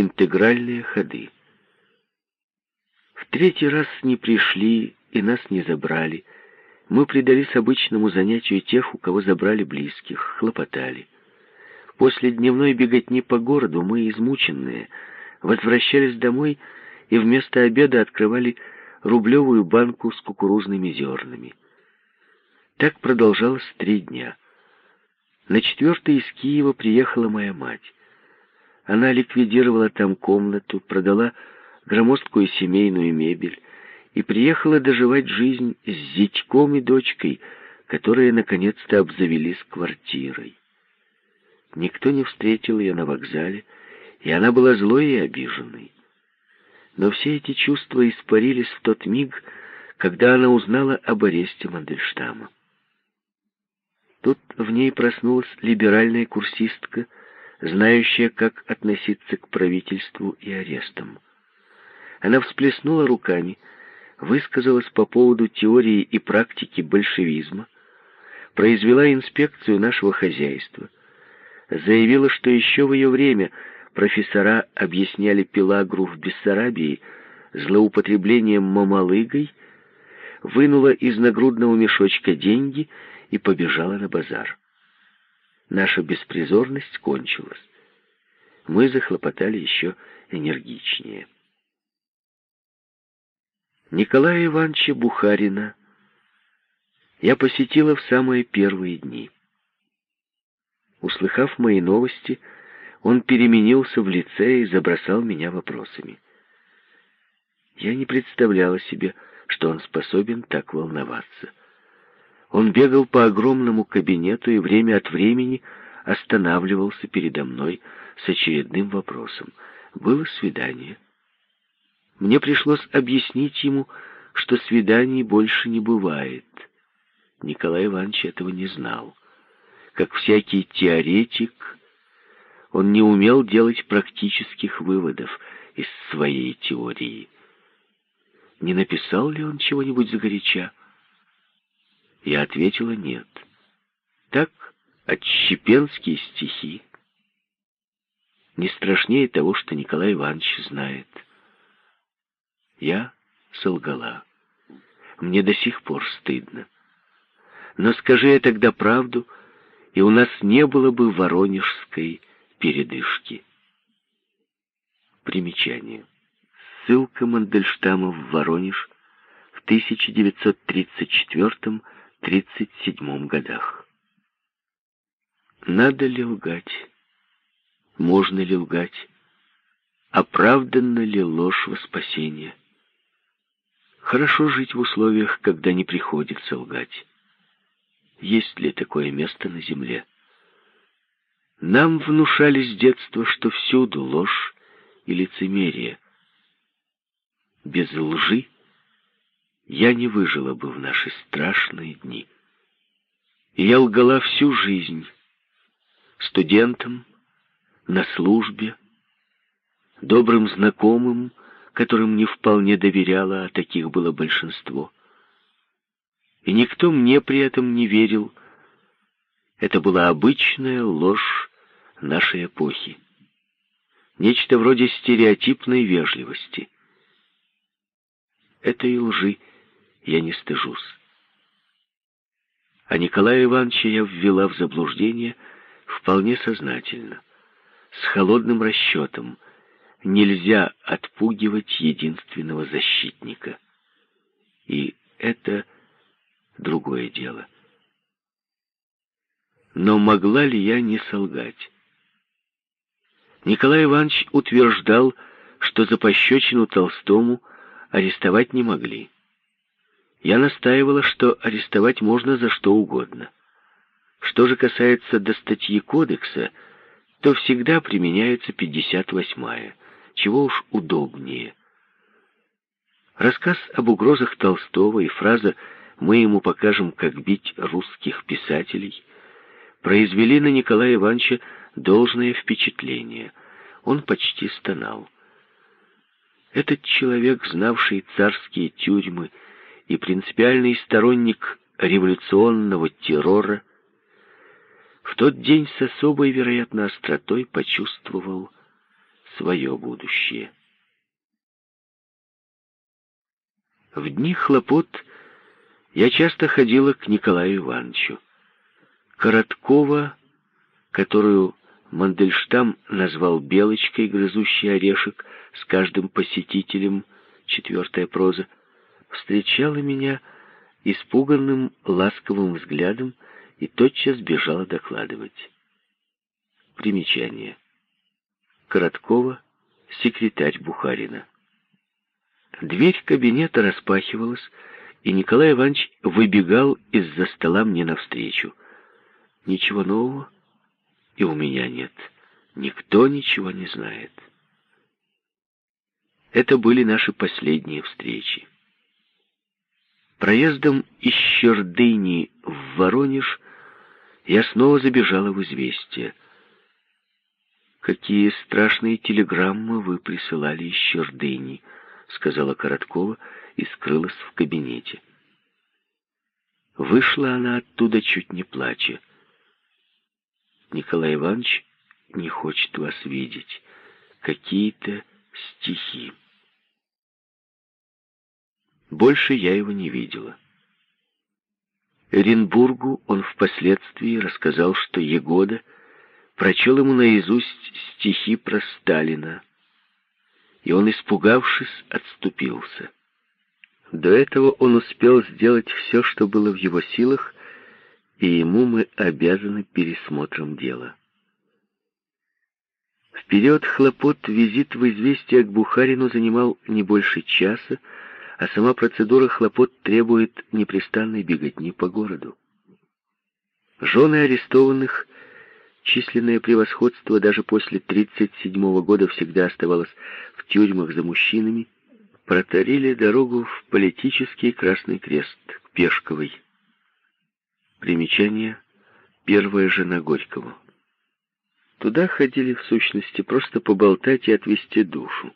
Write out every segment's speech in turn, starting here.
интегральные ходы. В третий раз не пришли и нас не забрали. Мы предались обычному занятию тех, у кого забрали близких, хлопотали. После дневной беготни по городу мы, измученные, возвращались домой и вместо обеда открывали рублевую банку с кукурузными зернами. Так продолжалось три дня. На четвертый из Киева приехала моя мать. Она ликвидировала там комнату, продала громоздкую семейную мебель и приехала доживать жизнь с зятьком и дочкой, которые наконец-то обзавелись квартирой. Никто не встретил ее на вокзале, и она была злой и обиженной. Но все эти чувства испарились в тот миг, когда она узнала об аресте Мандельштама. Тут в ней проснулась либеральная курсистка, знающая, как относиться к правительству и арестам. Она всплеснула руками, высказалась по поводу теории и практики большевизма, произвела инспекцию нашего хозяйства, заявила, что еще в ее время профессора объясняли Пелагру в Бессарабии злоупотреблением мамалыгой, вынула из нагрудного мешочка деньги и побежала на базар. Наша беспризорность кончилась. Мы захлопотали еще энергичнее. Николая Ивановича Бухарина я посетила в самые первые дни. Услыхав мои новости, он переменился в лице и забросал меня вопросами. Я не представляла себе, что он способен так волноваться. Он бегал по огромному кабинету и время от времени останавливался передо мной с очередным вопросом. Было свидание. Мне пришлось объяснить ему, что свиданий больше не бывает. Николай Иванович этого не знал. Как всякий теоретик, он не умел делать практических выводов из своей теории. Не написал ли он чего-нибудь загоряча? Я ответила нет. Так отщепенские стихи. Не страшнее того, что Николай Иванович знает. Я солгала. Мне до сих пор стыдно. Но скажи я тогда правду, и у нас не было бы воронежской передышки. Примечание. Ссылка Мандельштама в Воронеж в 1934-37 годах. Надо ли лгать? Можно ли лгать? Оправданна ли ложь во спасение? Хорошо жить в условиях, когда не приходится лгать. Есть ли такое место на земле? Нам внушали с детства, что всюду ложь и лицемерие. Без лжи я не выжила бы в наши страшные дни. И я лгала всю жизнь. Студентам, на службе, добрым знакомым, которым не вполне доверяла, а таких было большинство. И никто мне при этом не верил. Это была обычная ложь нашей эпохи. Нечто вроде стереотипной вежливости. Этой лжи я не стыжусь. А Николая Ивановича я ввела в заблуждение вполне сознательно, с холодным расчетом — нельзя отпугивать единственного защитника. И это другое дело. Но могла ли я не солгать? Николай Иванович утверждал, что за пощечину Толстому арестовать не могли. Я настаивала, что арестовать можно за что угодно. Что же касается до статьи кодекса, то всегда применяется 58-я чего уж удобнее. Рассказ об угрозах Толстого и фраза «Мы ему покажем, как бить русских писателей» произвели на Николая Ивановича должное впечатление. Он почти стонал. Этот человек, знавший царские тюрьмы и принципиальный сторонник революционного террора, в тот день с особой, вероятно, остротой почувствовал свое будущее. В дни хлопот я часто ходила к Николаю Ивановичу. Короткова, которую Мандельштам назвал «белочкой, грызущей орешек», с каждым посетителем, четвертая проза, встречала меня испуганным ласковым взглядом и тотчас бежала докладывать. Примечание. Короткова, секретарь Бухарина. Дверь кабинета распахивалась, и Николай Иванович выбегал из-за стола мне навстречу. Ничего нового и у меня нет. Никто ничего не знает. Это были наши последние встречи. Проездом из Щердыни в Воронеж я снова забежала в известие. «Какие страшные телеграммы вы присылали из Щердыни», — сказала Короткова и скрылась в кабинете. Вышла она оттуда чуть не плача. Николай Иванович не хочет вас видеть. Какие-то стихи. Больше я его не видела. Эренбургу он впоследствии рассказал, что Егода прочел ему наизусть стихи про Сталина, и он, испугавшись, отступился. До этого он успел сделать все, что было в его силах, и ему мы обязаны пересмотром дела. В период хлопот визит в известие к Бухарину занимал не больше часа, а сама процедура хлопот требует непрестанной беготни по городу. Жены арестованных, численное превосходство даже после 1937 года всегда оставалось в тюрьмах за мужчинами, протарили дорогу в политический Красный Крест к Пешковой. Примечание. Первая жена Горького. Туда ходили, в сущности, просто поболтать и отвести душу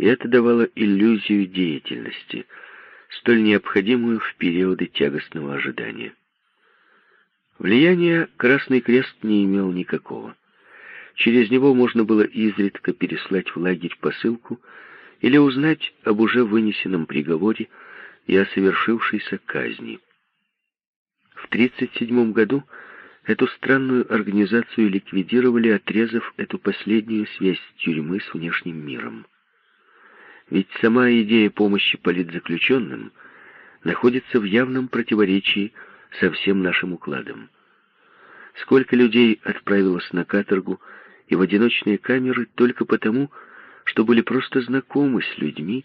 и это давало иллюзию деятельности, столь необходимую в периоды тягостного ожидания. Влияния Красный Крест не имел никакого. Через него можно было изредка переслать в лагерь посылку или узнать об уже вынесенном приговоре и о совершившейся казни. В 1937 году эту странную организацию ликвидировали, отрезав эту последнюю связь тюрьмы с внешним миром. Ведь сама идея помощи политзаключенным находится в явном противоречии со всем нашим укладом. Сколько людей отправилось на каторгу и в одиночные камеры только потому, что были просто знакомы с людьми,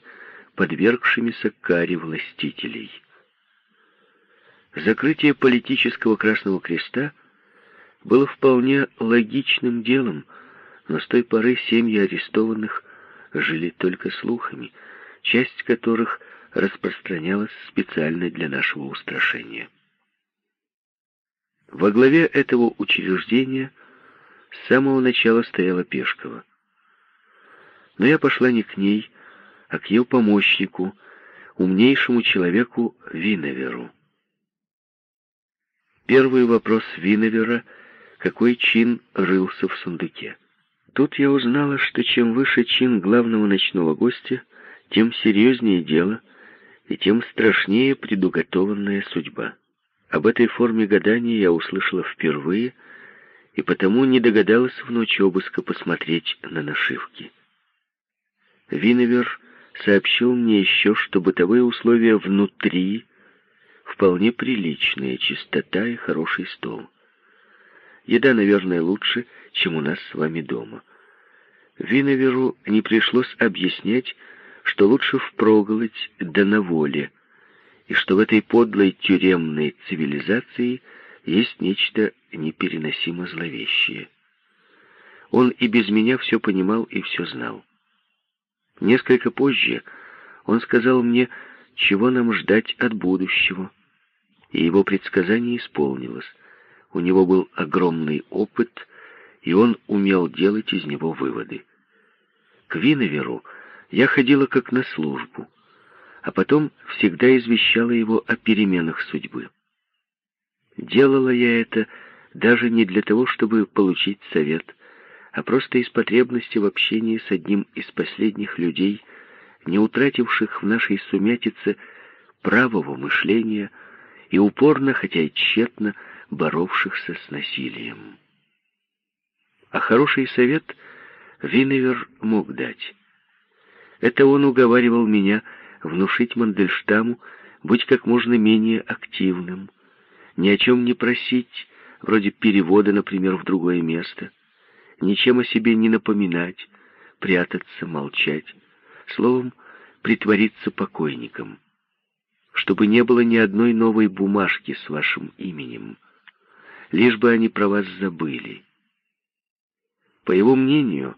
подвергшимися каре властителей. Закрытие политического Красного Креста было вполне логичным делом, но с той поры семьи арестованных жили только слухами, часть которых распространялась специально для нашего устрашения. Во главе этого учреждения с самого начала стояла Пешкова. Но я пошла не к ней, а к ее помощнику, умнейшему человеку Виноверу. Первый вопрос Виновера — какой чин рылся в сундуке. Тут я узнала, что чем выше чин главного ночного гостя, тем серьезнее дело и тем страшнее предуготованная судьба. Об этой форме гадания я услышала впервые и потому не догадалась в ночь обыска посмотреть на нашивки. Виновер сообщил мне еще, что бытовые условия внутри вполне приличные, чистота и хороший стол. Еда, наверное, лучше, чем у нас с вами дома. Виноверу не пришлось объяснять, что лучше впроголодь да на воле, и что в этой подлой тюремной цивилизации есть нечто непереносимо зловещее. Он и без меня все понимал и все знал. Несколько позже он сказал мне, чего нам ждать от будущего, и его предсказание исполнилось. У него был огромный опыт, и он умел делать из него выводы. К Виноверу я ходила как на службу, а потом всегда извещала его о переменах судьбы. Делала я это даже не для того, чтобы получить совет, а просто из потребности в общении с одним из последних людей, не утративших в нашей сумятице правого мышления и упорно, хотя и тщетно, боровшихся с насилием. А хороший совет Виневер мог дать. Это он уговаривал меня внушить Мандельштаму быть как можно менее активным, ни о чем не просить, вроде перевода, например, в другое место, ничем о себе не напоминать, прятаться, молчать, словом, притвориться покойником, чтобы не было ни одной новой бумажки с вашим именем, лишь бы они про вас забыли. По его мнению,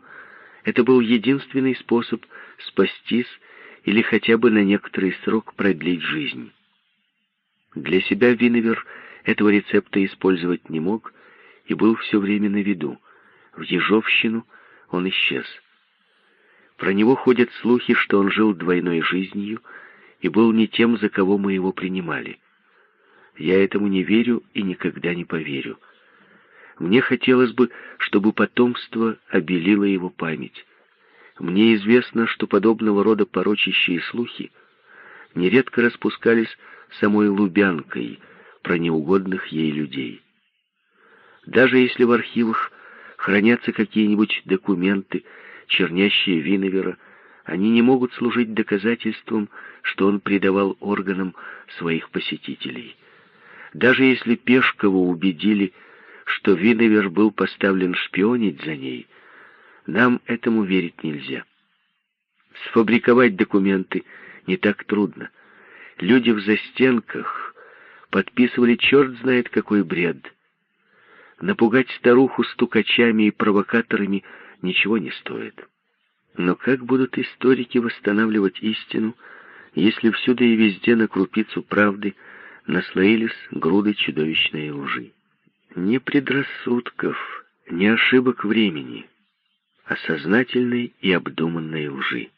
это был единственный способ спастись или хотя бы на некоторый срок продлить жизнь. Для себя Виневер этого рецепта использовать не мог и был все время на виду. В Ежовщину он исчез. Про него ходят слухи, что он жил двойной жизнью и был не тем, за кого мы его принимали. Я этому не верю и никогда не поверю. Мне хотелось бы, чтобы потомство обелило его память. Мне известно, что подобного рода порочащие слухи нередко распускались самой Лубянкой про неугодных ей людей. Даже если в архивах хранятся какие-нибудь документы, чернящие Виновера, они не могут служить доказательством, что он предавал органам своих посетителей. Даже если Пешкову убедили, что Виневер был поставлен шпионить за ней, нам этому верить нельзя. Сфабриковать документы не так трудно. Люди в застенках подписывали черт знает какой бред. Напугать старуху стукачами и провокаторами ничего не стоит. Но как будут историки восстанавливать истину, если всюду и везде на крупицу правды наслоились груды чудовищной лжи? Ни предрассудков, ни ошибок времени, а сознательной и обдуманной лжи.